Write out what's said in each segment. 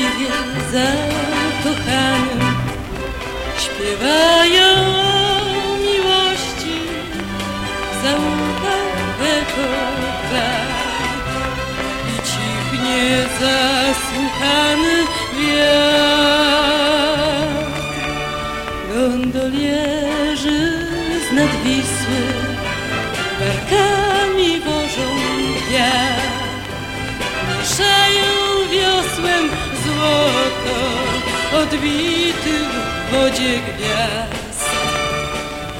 szczęśliwie zakochanym śpiewają miłości kraj i cichnie zasłuchany wiatr gondolierzy z nad Wisły barkami wożą wiatr wiosłem złoto odbity w wodzie gwiazd.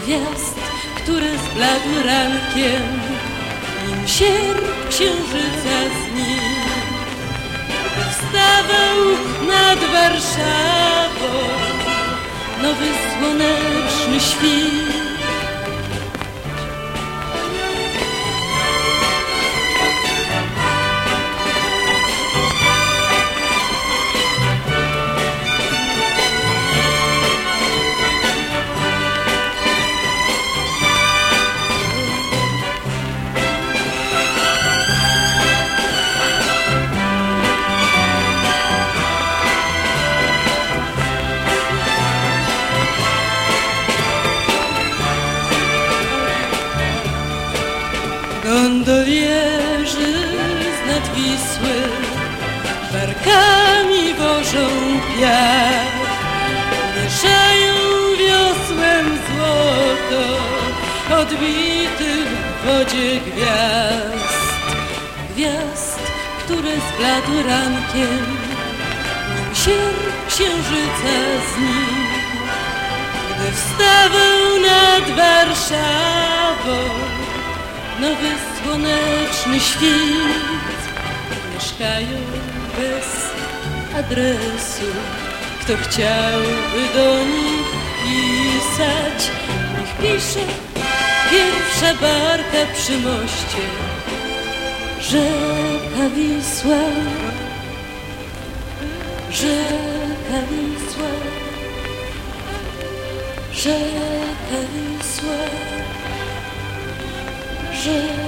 Gwiazd, które zbladły rankiem nim sierp księżyca z nim. Wstawał nad Warszawą nowy słoneczny świt Gondolierzy z nad Wisły barkami wożą piach, mieszają wiosłem złoto odbity w wodzie gwiazd. Gwiazd, które zbladły rankiem, nim sierp księżyca z nim, gdy wstawał nad Warszawą nowy słoneczny świt. Mieszkają bez adresu. Kto chciałby do nich pisać? Niech pisze pierwsza barka przy moście. Rzeka Wisła. Rzeka Wisła. Rzeka Wisła rzeka